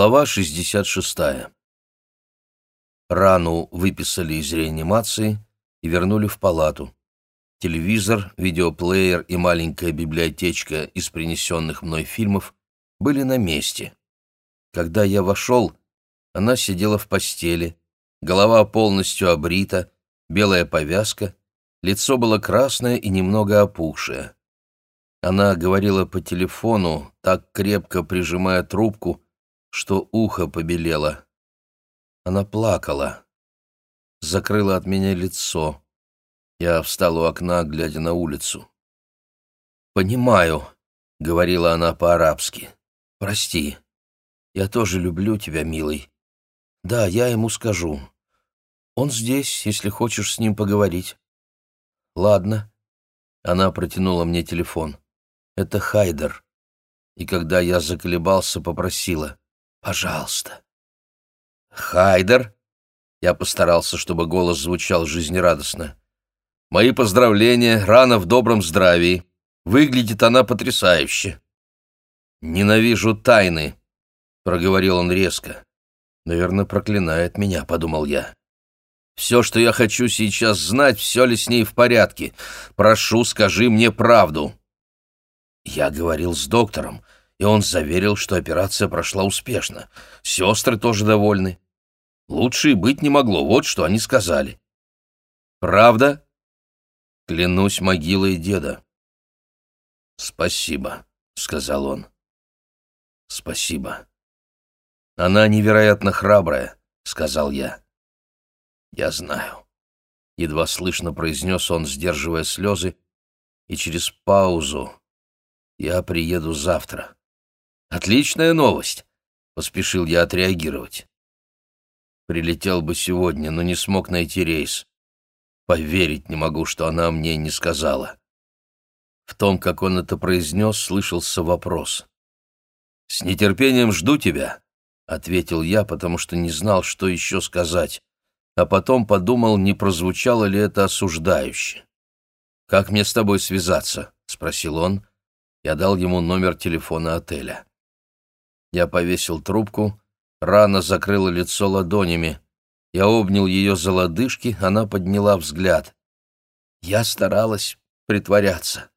Глава 66. Рану выписали из реанимации и вернули в палату. Телевизор, видеоплеер и маленькая библиотечка из принесенных мной фильмов были на месте. Когда я вошел, она сидела в постели, голова полностью обрита, белая повязка, лицо было красное и немного опухшее. Она говорила по телефону, так крепко прижимая трубку, что ухо побелело. Она плакала, закрыла от меня лицо. Я встал у окна, глядя на улицу. «Понимаю», — говорила она по-арабски. «Прости. Я тоже люблю тебя, милый. Да, я ему скажу. Он здесь, если хочешь с ним поговорить». «Ладно». Она протянула мне телефон. «Это Хайдер». И когда я заколебался, попросила. Пожалуйста. Хайдер? Я постарался, чтобы голос звучал жизнерадостно. Мои поздравления, рана в добром здравии. Выглядит она потрясающе. Ненавижу тайны, проговорил он резко. Наверное, проклинает меня, подумал я. Все, что я хочу сейчас знать, все ли с ней в порядке. Прошу, скажи мне правду. Я говорил с доктором, и он заверил, что операция прошла успешно. Сестры тоже довольны. Лучше и быть не могло, вот что они сказали. «Правда?» «Клянусь могилой деда». «Спасибо», — сказал он. «Спасибо». «Она невероятно храбрая», — сказал я. «Я знаю», — едва слышно произнес он, сдерживая слезы, и через паузу «Я приеду завтра». Отличная новость, поспешил я отреагировать. Прилетел бы сегодня, но не смог найти рейс. Поверить не могу, что она мне не сказала. В том, как он это произнес, слышался вопрос. «С нетерпением жду тебя», — ответил я, потому что не знал, что еще сказать, а потом подумал, не прозвучало ли это осуждающе. «Как мне с тобой связаться?» — спросил он. Я дал ему номер телефона отеля. Я повесил трубку, рана закрыла лицо ладонями. Я обнял ее за лодыжки, она подняла взгляд. Я старалась притворяться.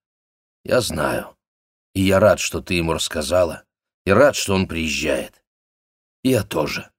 Я знаю. И я рад, что ты ему рассказала. И рад, что он приезжает. Я тоже.